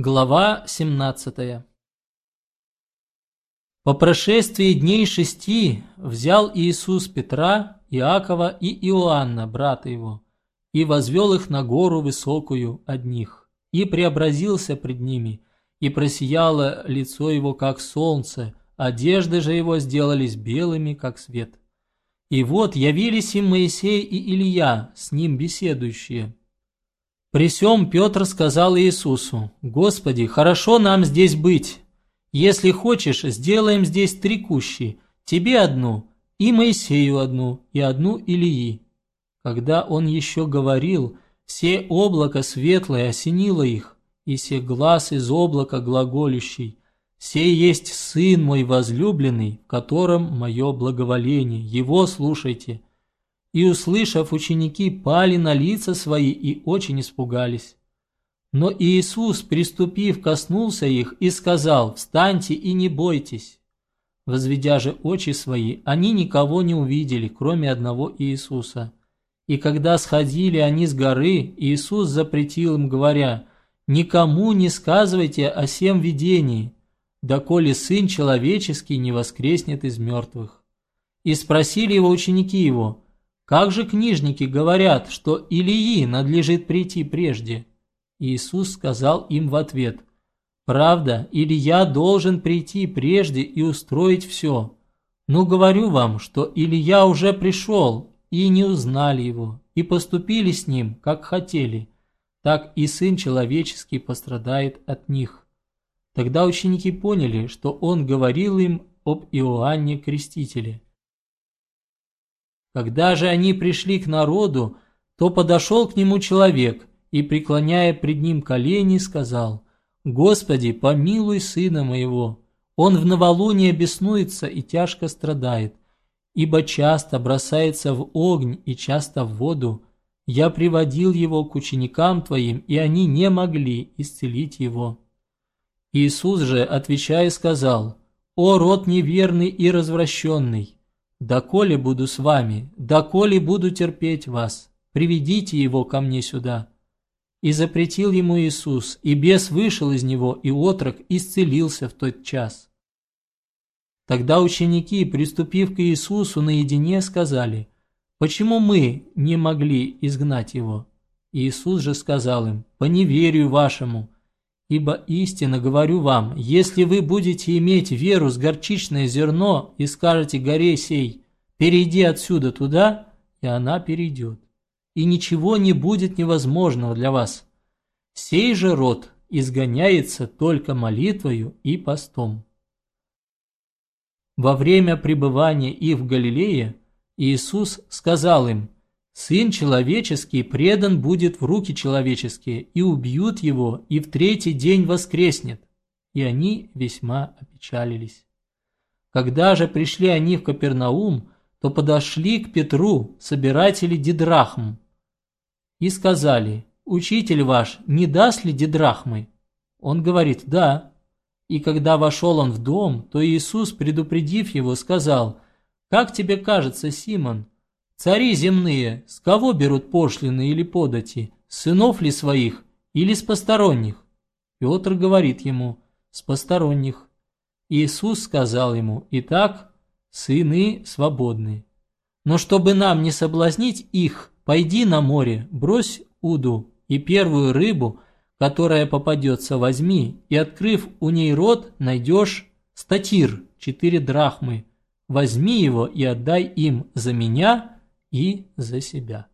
Глава 17 По прошествии дней шести взял Иисус Петра, Иакова и Иоанна, брата его, и возвел их на гору высокую одних, и преобразился пред ними, и просияло лицо его, как солнце, одежды же его сделались белыми, как свет. И вот явились им Моисей и Илья, с ним беседующие, при сём Петр сказал Иисусу, «Господи, хорошо нам здесь быть. Если хочешь, сделаем здесь три кущи, тебе одну, и Моисею одну, и одну Илии». Когда он еще говорил, все облако светлое осенило их, и все глаз из облака глаголющий. «Сей есть Сын мой возлюбленный, в котором мое благоволение, его слушайте». И, услышав, ученики пали на лица свои и очень испугались. Но Иисус, приступив, коснулся их и сказал, «Встаньте и не бойтесь». Возведя же очи свои, они никого не увидели, кроме одного Иисуса. И когда сходили они с горы, Иисус запретил им, говоря, «Никому не сказывайте о сем видении, доколе Сын Человеческий не воскреснет из мертвых». И спросили его ученики его, как же книжники говорят, что Илии надлежит прийти прежде? Иисус сказал им в ответ, «Правда, Илья должен прийти прежде и устроить все. Но говорю вам, что Илья уже пришел, и не узнали его, и поступили с ним, как хотели. Так и Сын Человеческий пострадает от них». Тогда ученики поняли, что он говорил им об Иоанне Крестителе. Когда же они пришли к народу, то подошел к нему человек и, преклоняя пред ним колени, сказал, «Господи, помилуй сына моего, он в новолуние беснуется и тяжко страдает, ибо часто бросается в огонь и часто в воду. Я приводил его к ученикам твоим, и они не могли исцелить его». Иисус же, отвечая, сказал, «О род неверный и развращенный! «Доколе буду с вами, доколе буду терпеть вас, приведите его ко мне сюда». И запретил ему Иисус, и бес вышел из него, и отрок исцелился в тот час. Тогда ученики, приступив к Иисусу наедине, сказали, «Почему мы не могли изгнать его?» Иисус же сказал им, «По неверию вашему, Ибо истинно говорю вам, если вы будете иметь веру с горчичное зерно и скажете горе сей, перейди отсюда туда, и она перейдет. И ничего не будет невозможного для вас. Сей же род изгоняется только молитвою и постом. Во время пребывания их в Галилее Иисус сказал им – Сын человеческий предан будет в руки человеческие, и убьют его, и в третий день воскреснет. И они весьма опечалились. Когда же пришли они в Капернаум, то подошли к Петру, собиратели Дидрахм, и сказали, «Учитель ваш не даст ли Дидрахмы?» Он говорит, «Да». И когда вошел он в дом, то Иисус, предупредив его, сказал, «Как тебе кажется, Симон, Цари земные, с кого берут пошлины или подати, сынов ли своих или с посторонних? Петр говорит ему, с посторонних. Иисус сказал ему, итак, сыны свободны. Но чтобы нам не соблазнить их, пойди на море, брось уду и первую рыбу, которая попадется, возьми, и, открыв у ней рот, найдешь статир, четыре драхмы. Возьми его и отдай им за меня, и за себя.